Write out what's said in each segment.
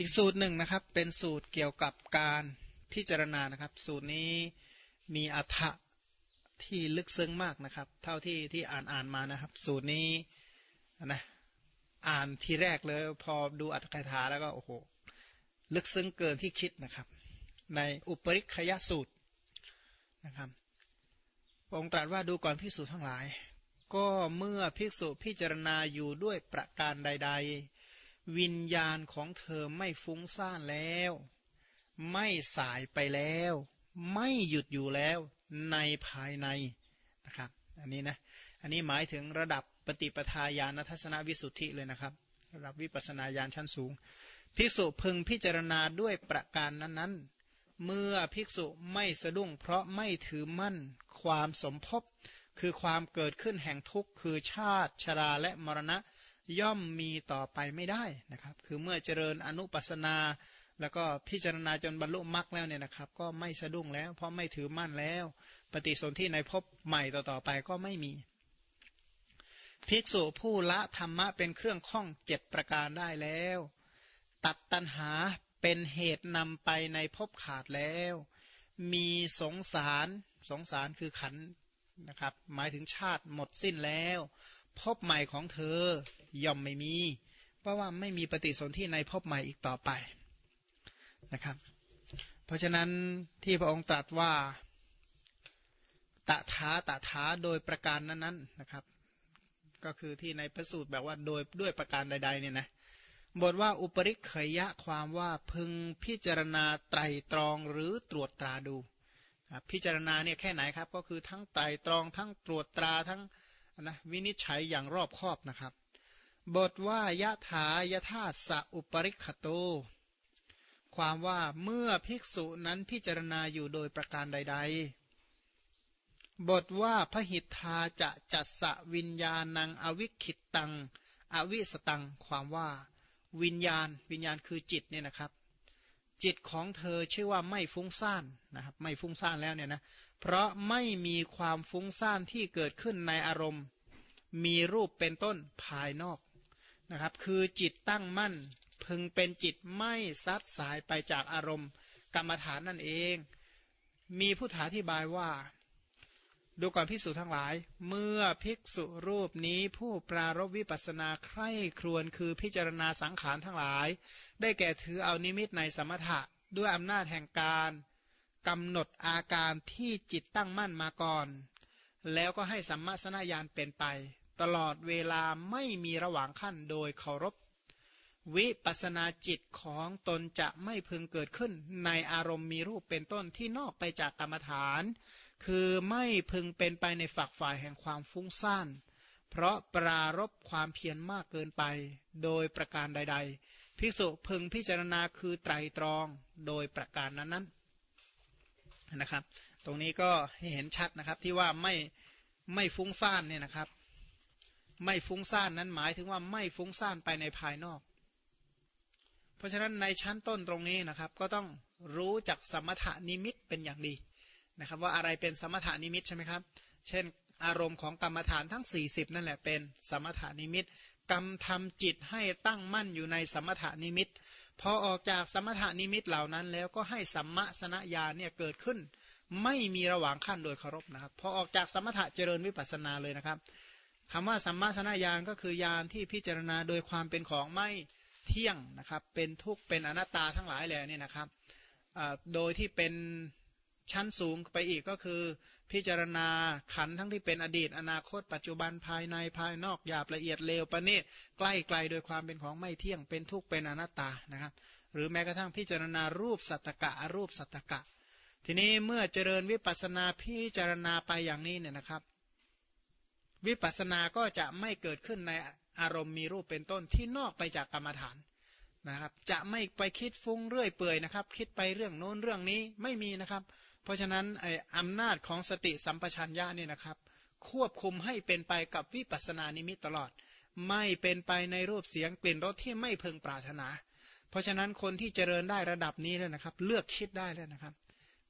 อีกสูตรหนึ่งนะครับ เป็นสูตรเกี่ยวกับการพิจารณานะครับ สูตรนี้มีอัฐะที่ลึกซึ้งมากนะครับ เท่าที่ที่อ่านอ่านมานะครับ สูตรนี้นะอ่านทีแรกเลย พอดูอัตถกถาแล้วก็โอ้โหลึกซึ้งเกินที่คิดนะครับ ในอุปริคยสูตรนะครับองค์ตรัสว่าดูก่อนพิสูจทั้งหลาย ก็เมื่อภิกษุพิจารณาอยู่ด้วยประการใด ๆ วิญญาณของเธอไม่ฟุ้งซ่านแล้ว ไม่สายไปแล้ว ไม่หยุดอยู่แล้วในภายในนะครับอันนี้นะอันนี้หมายถึงระดับปฏิปทาญาณทัศนวิสุทธิเลยนะครับ ระดับวิปัสนาญาณชั้นสูง ภิกษุพึงพิจารณาด้วยประการนั้นๆ เมื่อภิกษุไม่สะดุ้งเพราะไม่ถือมั่นความสมภพคือความเกิดขึ้นแห่งทุกข์คือชาติชราและมรณะ ย่อมมีต่อไปไม่ได้นะครับ คือเมื่อเจริญอนุปัสนา แล้วก็พิจารณาจนบรรลุมรรคแล้วเนี่ยนะครับ ก็ไม่สะดุ้งแล้ว เพราะไม่ถือมั่นแล้ว ปฏิสนธิในภพใหม่ต่อๆไปก็ไม่มี ภิกษุผู้ละธรรมะเป็นเครื่องข้องเจ็ดประการได้แล้ว ตัดตัณหาเป็นเหตุนำไปในภพขาดแล้ว มีสงสารสงสารคือขันนะครับ หมายถึงชาติหมดสิ้นแล้ว พบใหม่ของเธอ ย่อมไม่มี เพราะว่าไม่มีปฏิสนธิในพบใหม่อีกต่อไปนะครับ เพราะฉะนั้นที่พระองค์ตรัสว่าตถาตถาโดยประการนั้นๆนะครับ ก็คือที่ในพระสูตรแบบว่าโดยด้วยประการใดๆเนี่ยนะบทว่าอุปริขยะความว่าพึงพิจารณาไตรตรองหรือตรวจตราดู พิจารณาเนี่ยแค่ไหนครับ ก็คือทั้งไตรตรองทั้งตรวจตราทั้งนะวินิจฉัยอย่างรอบคอบนะครับ บทว่ายะถายะธาสะอุปริคโต ความว่าเมื่อภิกษุนั้นพิจารณาอยู่โดยประการใด ๆ บทว่าพหิทธาจะจัสสะวิญญาณังอวิคิตตัง อวิสตัง ความว่าวิญญาณ วิญญาณคือจิตเนี่ยนะครับ จิตของเธอชื่อว่าไม่ฟุ้งซ่านนะครับ ไม่ฟุ้งซ่านแล้วเนี่ยนะ เพราะไม่มีความฟุ้งซ่านที่เกิดขึ้นในอารมณ์ มีรูปเป็นต้นภายนอก นะครับ คือจิตตั้งมั่น พึงเป็นจิตไม่ซัดสายไปจากอารมณ์ กรรมฐานนั่นเอง มีผู้ถาที่บายว่า ดูก่อนภิกษุทั้งหลาย เมื่อภิกษุรูปนี้ผู้ปรารบวิปัสนาใคร่ครวญคือพิจารณาสังขารทั้งหลาย ได้แก่ถือเอานิมิตในสมถะด้วยอำนาจแห่งการกำหนดอาการที่จิตตั้งมั่นมาก่อน แล้วก็ให้สัมมาสนญาณเป็นไป ตลอดเวลาไม่มีระหว่างขั้นโดยเคารพ วิปัสนาจิตของตนจะไม่พึงเกิดขึ้น ในอารมณ์มีรูปเป็นต้นที่นอกไปจากกรรมฐาน คือไม่พึงเป็นไปในฝักฝ่ายแห่งความฟุ้งซ่าน เพราะปรารบความเพียรมากเกินไป โดยประการใด ๆ ภิกษุพึงพิจารณาคือไตรตรองโดยประการนั้นๆนะครับ ตรงนี้ก็ให้เห็นชัดนะครับที่ว่าไม่ไม่ฟุ้งซ่านเนี่ยนะครับ ไม่ฟุ้งซ่านนั้นหมายถึงว่าไม่ฟุ้งซ่านไปในภายนอก เพราะฉะนั้นในชั้นต้นตรงนี้นะครับ ก็ต้องรู้จักสมถานิมิตเป็นอย่างดีนะครับว่าอะไรเป็นสมถานิมิตใช่ไหมครับ เช่น อารมณ์ของกรรมฐานทั้ง 40 นั่นแหละเป็นสมถานิมิตกรรมทำจิตให้ตั้งมั่นอยู่ในสมถานิมิตพอออกจากสมถานิมิตเหล่านั้น แล้วก็ให้สัมมาสนญาเนี่ยเกิดขึ้น ไม่มีระหว่างขั้นโดยเคารพนะครับพอออกจากสมถะเจริญวิปัสสนาเลยนะครับ คำว่าสัมมาสนญาณก็คือญาณที่พิจารณาโดยความเป็นของไม่เที่ยงนะครับ เป็นทุกข์เป็นอนัตตาทั้งหลายแหล่นี่นะครับโดยที่เป็นชั้นสูงไปอีกก็คือ พิจารณาขันทั้งที่เป็นอดีต อนาคต ปัจจุบันภายในภายนอกหยาบละเอียดเลวประณีตใกล้ไกลโดยความเป็นของไม่เที่ยงเป็นทุกข์เป็นอนัตตานะครับ หรือแม้กระทั่งพิจารณารูปสัตตกะอรูปสัตตกะ ทีนี้เมื่อเจริญวิปัสนาพิจารณาไปอย่างนี้เนี่ยนะครับ วิปัสสนาก็จะไม่เกิดขึ้นในอารมณ์มีรูปเป็นต้นที่นอกไปจากกรรมฐานนะครับ จะไม่ไปคิดฟุ้งเรื่อยเปื่อยนะครับ คิดไปเรื่องโน้นเรื่องนี้ไม่มีนะครับ เพราะฉะนั้นไอ้อำนาจของสติสัมปชัญญะเนี่ยนะครับ ควบคุมให้เป็นไปกับวิปัสสนานิมิตตลอด ไม่เป็นไปในรูปเสียงกลิ่นรสที่ไม่พึงปรารถนา เพราะฉะนั้นคนที่เจริญได้ระดับนี้แล้วนะครับ เลือกคิดได้แล้วนะครับ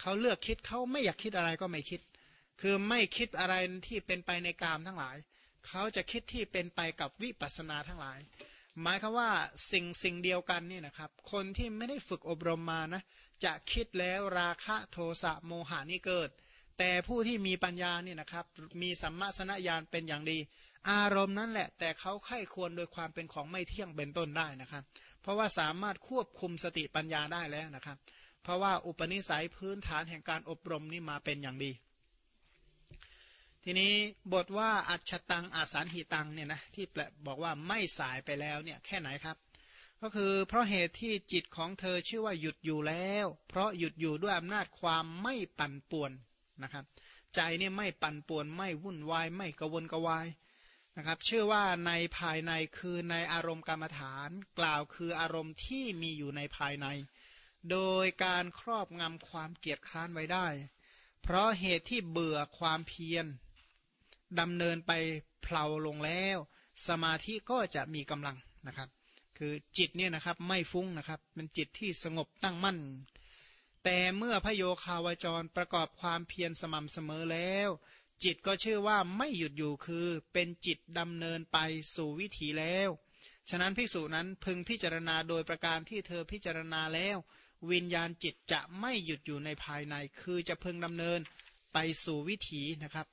เขาเลือกคิดเขาไม่อยากคิดอะไรก็ไม่คิด คือไม่คิดอะไรที่เป็นไปในกามทั้งหลาย เขาจะคิดที่เป็นไปกับวิปัสสนาทั้งหลาย หมายคือว่าสิ่งสิ่งเดียวกันนี่นะครับ คนที่ไม่ได้ฝึกอบรมมานะ จะคิดแล้วราคะโทสะโมหานี่เกิด แต่ผู้ที่มีปัญญานี่นะครับ มีสัมมาสนญาณเป็นอย่างดี อารมณ์นั้นแหละ แต่เขาไข้ควรโดยความเป็นของไม่เที่ยงเป็นต้นได้นะครับ เพราะว่าสามารถควบคุมสติปัญญาได้แล้วนะครับ เพราะว่าอุปนิสัยพื้นฐานแห่งการอบรมนี่มาเป็นอย่างดี ทีนี้บทว่าอัจฉตังอาสารหิตังเนี่ยนะที่แปลบอกว่าไม่สายไปแล้วเนี่ยแค่ไหนครับ ก็คือเพราะเหตุที่จิตของเธอชื่อว่าหยุดอยู่แล้ว เพราะหยุดอยู่ด้วยอำนาจความไม่ปั่นป่วนนะครับ ใจเนี่ยไม่ปั่นป่วนไม่วุ่นวายไม่กวนกวายนะครับเชื่อว่าในภายในคือในอารมณ์กรรมฐาน กล่าวคืออารมณ์ที่มีอยู่ในภายใน โดยการครอบงำความเกียดคร้านไว้ได้ เพราะเหตุที่เบื่อความเพียร ดำเนินไปเพลาลงแล้ว สมาธิก็จะมีกำลังนะครับ คือจิตเนี่ยนะครับไม่ฟุ้งนะครับเป็นจิตที่สงบตั้งมั่น แต่เมื่อพระโยคาวจรประกอบความเพียรสม่ำเสมอแล้ว จิตก็ชื่อว่าไม่หยุดอยู่คือเป็นจิตดำเนินไปสู่วิถีแล้ว ฉะนั้นภิกษุนั้นพึงพิจารณาโดยประการที่เธอพิจารณาแล้ว วิญญาณจิตจะไม่หยุดอยู่ในภายใน คือจะพึงดำเนินไปสู่วิถีนะครับ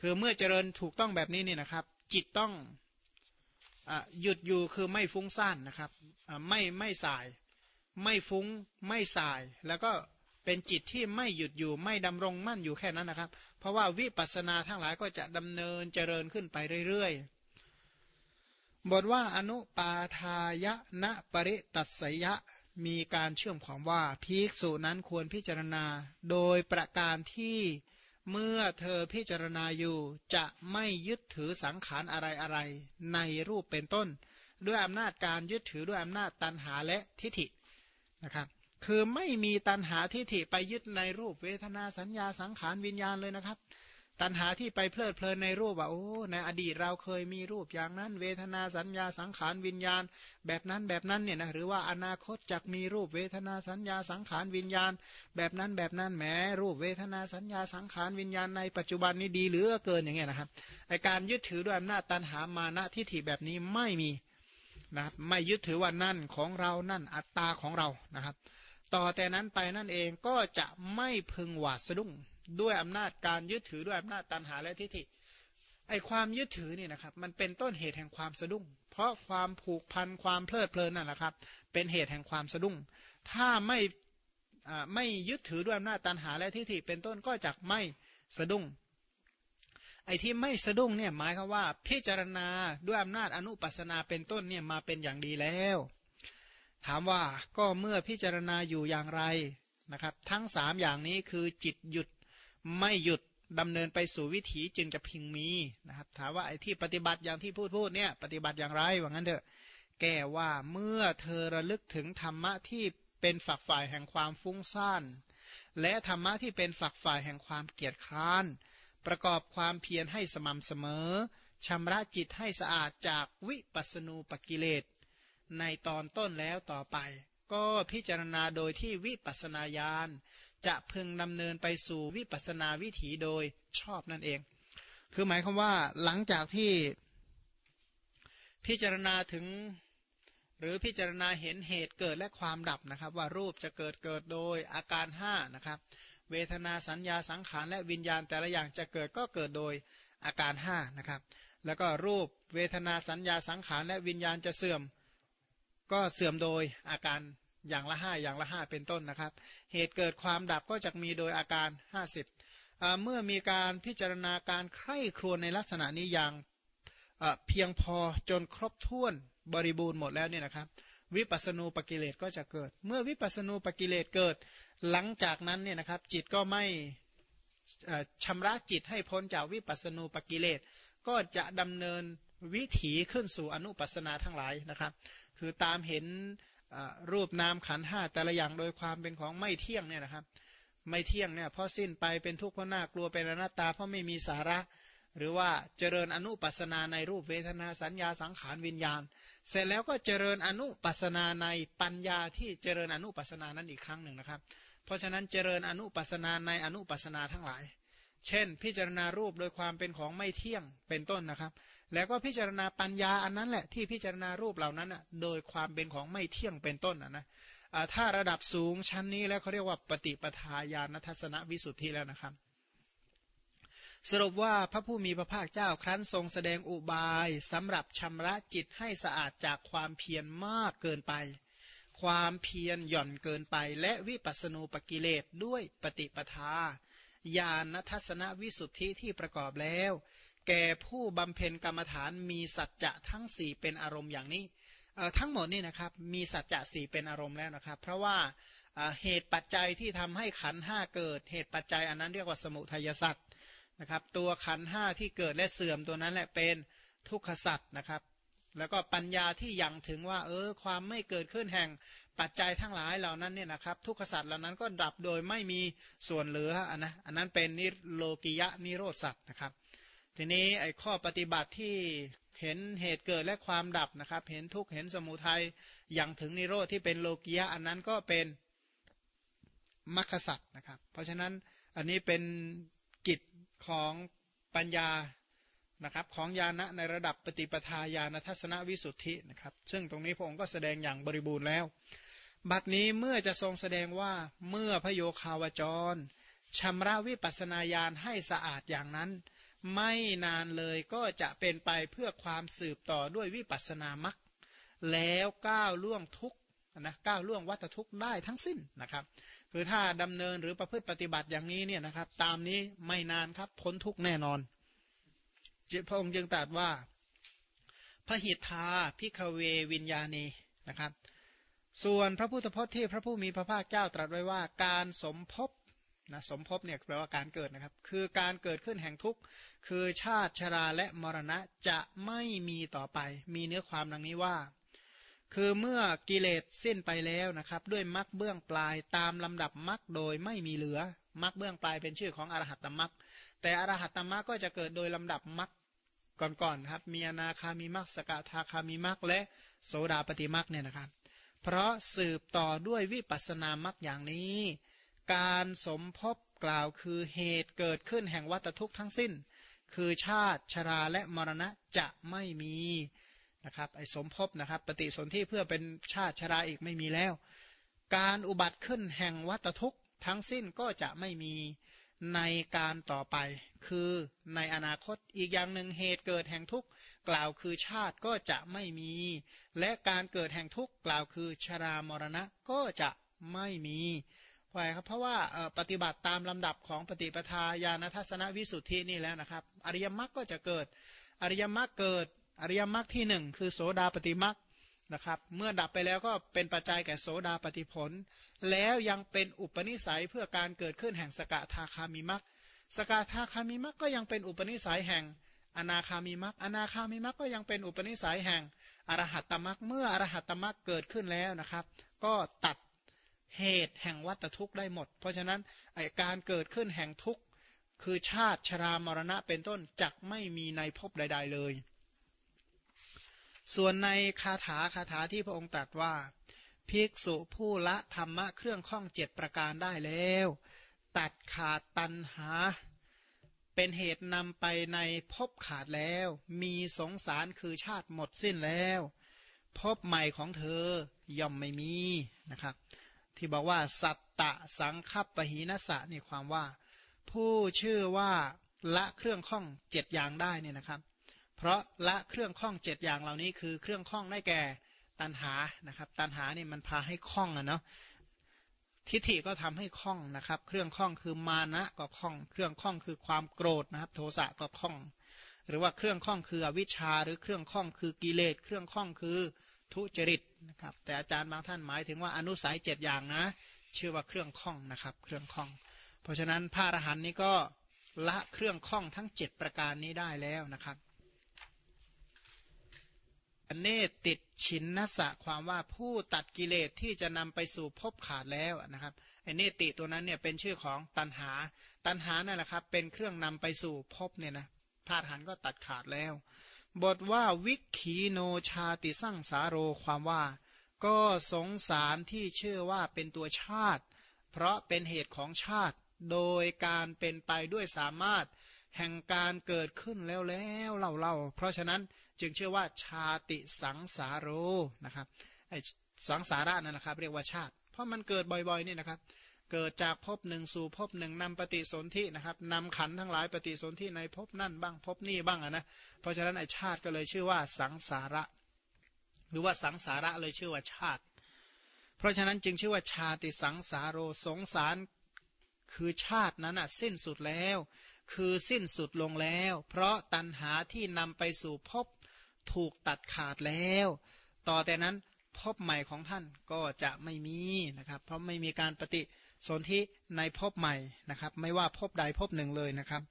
คือเมื่อเจริญถูกต้องแบบนี้นี่นะครับ จิตต้องอหยุดอยู่คือไม่ฟุ้งซ่านนะครับไม่ไม่สาย ไม่ฟุ้งไม่สาย แล้วก็เป็นจิตที่ไม่หยุดอยู่ไม่ดำรงมั่นอยู่แค่นั้นนะครับ เพราะว่าวิปัสสนาทั้งหลายก็จะดำเนินเจริญขึ้นไปเรื่อยๆ บทว่าอนุปาทายะนปริตัสยะมีการเชื่อมความว่าภิกษุนั้นควรพิจารณาโดยประการที่ เมื่อเธอพิจารณาอยู่จะไม่ยึดถือสังขารอะไรอะไรในรูปเป็นต้น ด้วยอำนาจการยึดถือด้วยอำนาจตันหาและทิฏฐินะครับ คือไม่มีตันหาทิฏฐิไปยึดในรูปเวทนาสัญญาสังขารวิญญาณเลยนะครับ ตัณหาที่ไปเพลิดเพลินในรูปว่าโอ้ในอดีตเราเคยมีรูปอย่างนั้น เวทนาสัญญาสังขารวิญญาณ แบบนั้นแบบนั้นเนี่ยนะหรือว่าอนาคตจะมีรูปเวทนาสัญญาสังขารวิญญาณ แบบนั้นแบบนั้นแหมรูปเวทนาสัญญาสังขารวิญญาณในปัจจุบันนี้ดีเหลือเกินอย่างเงี้ยนะครับไอการยึดถือด้วยอำนาจตัณหามานะทิฏฐิแบบนี้ไม่มีนะครับไม่ยึดถือว่านั่นของเรานั่นอัตตาของเรานะครับ ต่อแต่นั้นไปนั่นเองก็จะไม่พึงหวาดสะดุ้ง ด้วยอำนาจการยึดถือด้วยอำนาจตันหาและทิฏฐิไอความยึดถือนี่นะครับ มันเป็นต้นเหตุแห่งความสะดุ้ง เพราะความผูกพันความเพลิดเพลินนั่นแหละครับ เป็นเหตุแห่งความสะดุ้ง ถ้าไม่ไม่ยึดถือด้วยอำนาจตันหาและทิฏฐิเป็นต้นก็จะไม่สะดุ้ง ไอ้ที่ไม่สะดุ้งเนี่ยหมายคือว่า พิจารณาด้วยอำนาจอนุปัสนาเป็นต้นเนี่ยมาเป็นอย่างดีแล้ว ถามว่าก็เมื่อพิจารณาอยู่อย่างไรนะครับ ทั้งสามอย่างนี้คือจิตหยุด ไม่หยุดดำเนินไปสู่วิถีจึงจะพิงมีนะครับ ถามว่าไอ้ที่ปฏิบัติอย่างที่พูดพูดเนี่ยปฏิบัติอย่างไรว่างั้นเถอะ แก้ว่าเมื่อเธอระลึกถึงธรรมะที่เป็นฝักฝ่ายแห่งความฟุ้งซ่าน และธรรมะที่เป็นฝักฝ่ายแห่งความเกียจคร้าน ประกอบความเพียรให้สม่ำเสมอชำระจิตให้สะอาดจากวิปัสณูปกิเลส ในตอนต้นแล้วต่อไป ก็พิจารณาโดยที่วิปัสนาญาณ จะพึงดำเนินไปสู่วิปัสนาวิถีโดยชอบนั่นเอง คือหมายความว่าหลังจากที่พิจารณาถึงหรือพิจารณาเห็นเหตุเกิดและความดับนะครับ ว่ารูปจะเกิดเกิดโดยอาการ5นะครับเวทนาสัญญาสังขารและวิญญาณแต่ละอย่างจะเกิดก็เกิดโดยอาการ5นะครับแล้วก็รูปเวทนาสัญญาสังขารและวิญญาณจะเสื่อม ก็เสื่อมโดยอาการ อย่างละห้าอย่างละห้าเป็นต้นนะครับ เหตุเกิดความดับก็จะมีโดยอาการ50เมื่อมีการพิจารณาการใคร่ครวญในลักษณะนี้อย่างเพียงพอจนครบถ้วนบริบูรณ์หมดแล้วเนี่ยนะครับ วิปัสณูปกิเลสก็จะเกิด เมื่อวิปัสณูปกิเลสเกิด หลังจากนั้นเนี่ยนะครับ จิตก็ไม่ชำระจิตให้พ้นจากวิปัสณูปกิเลสก็จะดำเนินวิถีขึ้นสู่อนุปัสนาทั้งหลายนะครับ คือตามเห็น รูปนามขันห้าแต่ละอย่างโดยความเป็นของไม่เที่ยงเนี่ยนะครับ ไม่เที่ยงเนี่ยเพราะสิ้นไปเป็นทุกข์เพราะน่ากลัวเป็นอนัตตาเพราะไม่มีสาระ หรือว่าเจริญอนุปัสนาในรูปเวทนาสัญญาสังขารวิญญาณ เสร็จแล้วก็เจริญอนุปัสนาในปัญญาที่เจริญอนุปัสนานั้นอีกครั้งหนึ่งนะครับ เพราะฉะนั้นเจริญอนุปัสนาในอนุปัสนาทั้งหลาย เช่น พิจารณารูปโดยความเป็นของไม่เที่ยงเป็นต้นนะครับ แล้วก็พิจารณาปัญญาอันนั้นแหละที่พิจารณารูปเหล่านั้นอะโดยความเป็นของไม่เที่ยงเป็นต้นอะนะถ้าระดับสูงชั้นนี้แล้วเขาเรียกว่าปฏิปทาญาณทัศนวิสุทธิแล้วนะครับ สรุปว่าพระผู้มีพระภาคเจ้าครั้นทรงแสดงอุบายสำหรับชำระจิตให้สะอาดจากความเพียรมากเกินไป ความเพียรหย่อนเกินไป และวิปัสนูปกิเลสด้วยปฏิปทาญาณทัศนวิสุทธิที่ประกอบแล้ว แก่ผู้บำเพ็ญกรรมฐานมีสัจจะทั้งสี่เป็นอารมณ์อย่างนี้ทั้งหมดนี่นะครับมีสัจจะสี่เป็นอารมณ์แล้วนะครับ เพราะว่าเหตุปัจจัยที่ทำให้ขันห้าเกิด เหตุปัจจัยอันนั้นเรียกว่าสมุทัยสัตว์นะครับ ตัวขันห้าที่เกิดและเสื่อมตัวนั้นแหละเป็นทุกขสัตว์นะครับ แล้วก็ปัญญาที่ยังถึงว่า เออความไม่เกิดขึ้นแห่งปัจจัยทั้งหลายเหล่านั้นเนี่ยนะครับ ทุกขสัตว์เหล่านั้นก็ดับโดยไม่มีส่วนเหลืออันนะอันนั้นเป็นนิโลกิยะนิโรธสัตว์นะครับ ทีนี้ไอ้ข้อปฏิบัติที่เห็นเหตุเกิดและความดับนะครับ เห็นทุกข์เห็นสมุทัยอย่างถึงนิโรธที่เป็นโลกียะอันนั้นก็เป็นมรรคสัตว์นะครับ เพราะฉะนั้นอันนี้เป็นกิจของปัญญานะครับของญาณะในระดับปฏิปทาญาณทัศนวิสุทธินะครับ ซึ่งตรงนี้พระองค์ก็แสดงอย่างบริบูรณ์แล้ว บัดนี้เมื่อจะทรงแสดงว่าเมื่อพระโยคาวจรชำระวิปัสนาญาณให้สะอาดอย่างนั้น ไม่นานเลยก็จะเป็นไปเพื่อความสืบต่อด้วยวิปัสสนามักแล้วก้าวล่วงทุกนะก้าวล่วงวัตทุกได้ทั้งสิ้นนะครับ คือถ้าดำเนินหรือประพฤติปฏิบัติอย่างนี้เนี่ยนะครับ ตามนี้ไม่นานครับพ้นทุกแน่นอนจิพระองค์จึงตรัสว่าพระหิทธาพิคเววิญญาณีนะครับ ส่วนพระพุทธพจน์ที่พระผู้มีพระภาคเจ้าตรัสไว้ว่า การสมภพ นะสมภพเนี่ยแปลว่าการเกิดนะครับ คือการเกิดขึ้นแห่งทุกข์ คือชาติชราและมรณะจะไม่มีต่อไป มีเนื้อความดังนี้ว่า คือเมื่อกิเลสสิ้นไปแล้วนะครับ ด้วยมรรคเบื้องปลายตามลำดับมรรคโดยไม่มีเหลือมรรคเบื้องปลายเป็นชื่อของอรหัตตมรรคแต่อรหัตตมรรคก็จะเกิดโดยลำดับมรรคก่อนๆครับ มีอนาคามีมรรคสกทาคามีมรรคและโสดาปฏิมรรคเนี่ยนะครับ เพราะสืบต่อด้วยวิปัสสนามรรคอย่างนี้ การสมภพกล่าวคือเหตุเกิดขึ้นแห่งวัตทุกข์ทั้งสิ้น คือชาติชราและมรณะจะไม่มีนะครับไอ้สมภพนะครับ ปฏิสนธิเพื่อเป็นชาติชราอีกไม่มีแล้ว การอุบัติขึ้นแห่งวัตทุกข์ทั้งสิ้นก็จะไม่มีในการต่อไป คือในอนาคตอีกอย่างหนึ่งเหตุเกิดแห่งทุกข์กล่าวคือชาติก็จะไม่มี และการเกิดแห่งทุกข์กล่าวคือชรามรณะก็จะไม่มี เพราะครับเพราะว่าปฏิบัติตามลำดับของปฏิปทาญาณทัศนวิสุทธินี่แล้วนะครับ อริยมรรคก็จะเกิด อริยมรรคเกิด อริยมรรคที่หนึ่งคือโสดาปฏิมรรคนะครับ เมื่อดับไปแล้วก็เป็นปัจจัยแก่โสดาปฏิผล แล้วยังเป็นอุปนิสัยเพื่อการเกิดขึ้นแห่งสกทาคามิมรรคสกทาคามิมรรคก็ยังเป็นอุปนิสัยแห่งอนาคามิมรรคอนาคามิมรรคก็ยังเป็นอุปนิสัยแห่งอรหัตตมรรคเมื่ออรหัตตมรรคเกิดขึ้นแล้วนะครับ ก็ตัด เหตุแห่งวัตทุกข์ได้หมด เพราะฉะนั้นไอการเกิดขึ้นแห่งทุกข์คือชาติชรามรณะเป็นต้นจักไม่มีในภพใด ๆเลย ส่วนในคาถาคาถาที่พระองค์ตรัสว่า ภิกษุผู้ละธรรมะเครื่องข้องเจ็ดประการได้แล้ว ตัดขาดตันหา เป็นเหตุนำไปในภพขาดแล้ว มีสงสารคือชาติหมดสิ้นแล้วภพใหม่ของเธอย่อมไม่มีนะครับ ที่บอกว่าสัตตะสังคับปหีนสะนี่ความว่า ผู้ชื่อว่าละเครื่องข้องเจ็ดอย่างได้เนี่ยนะครับ เพราะละเครื่องข้องเจ็ดอย่างเหล่านี้คือเครื่องข้องได้แก่ตันหานะครับ ตันหานี่มันพาให้ข้องอะเนาะทิฏฐิก็ทำให้ข้องนะครับ เครื่องข้องคือมานะก็ข้อง เครื่องข้องคือความโกรธนะครับ โทสะก็ข้อง หรือว่าเครื่องข้องคืออวิชชา หรือเครื่องข้องคือกิเลส เครื่องข้องคือ ทุจริตนะครับ แต่อาจารย์บางท่านหมายถึงว่าอนุสัยเจ็ดอย่างนะชื่อว่าเครื่องข้องนะครับ เครื่องข้อง เพราะฉะนั้นพระอรหันต์นี้ก็ละเครื่องข้องทั้งเจ็ดประการนี้ได้แล้วนะครับอเนติดชินนสะความว่าผู้ตัดกิเลสที่จะนำไปสู่ภพขาดแล้วนะครับไอเนติตัวนั้นเนี่ยเป็นชื่อของตันหา ตันหานั่นแหละครับ เป็นเครื่องนำไปสู่ภพเนี่ยนะพระอรหันต์ก็ตัดขาดแล้ว บทว่าวิขีโนชาติสั่งสาโรความว่า ก็สงสารที่เชื่อว่าเป็นตัวชาติ เพราะเป็นเหตุของชาติ โดยการเป็นไปด้วยสามารถ แห่งการเกิดขึ้นแล้วแล้วเล่าเล่าเพราะฉะนั้นจึงเชื่อว่าชาติสังสารโรนะครับไอสังสาระนั่นนะครับ เรียกว่าชาติ เพราะมันเกิดบ่อยๆนี่นะครับ เกิดจากภพหนึ่งสู่ภพหนึ่งนำปฏิสนธินะครับนำขันทั้งหลายปฏิสนธิในภพนั่นบ้างภพนี่บ้างนะเพราะฉะนั้นไอ้ชาติก็เลยชื่อว่าสังสาระ หรือว่าสังสาระเลยชื่อว่าชาติ เพราะฉะนั้นจึงชื่อว่าชาติสังสารโรสงสารคือชาตินั้นอะสิ้นสุดแล้ว คือสิ้นสุดลงแล้ว เพราะตัณหาที่นำไปสู่ภพถูกตัดขาดแล้ว ต่อแต่นั้นภพใหม่ของท่านก็จะไม่มีนะครับ เพราะไม่มีการปฏิ สนธิในภพใหม่นะครับ ไม่ว่าภพใดภพหนึ่งเลยนะครับ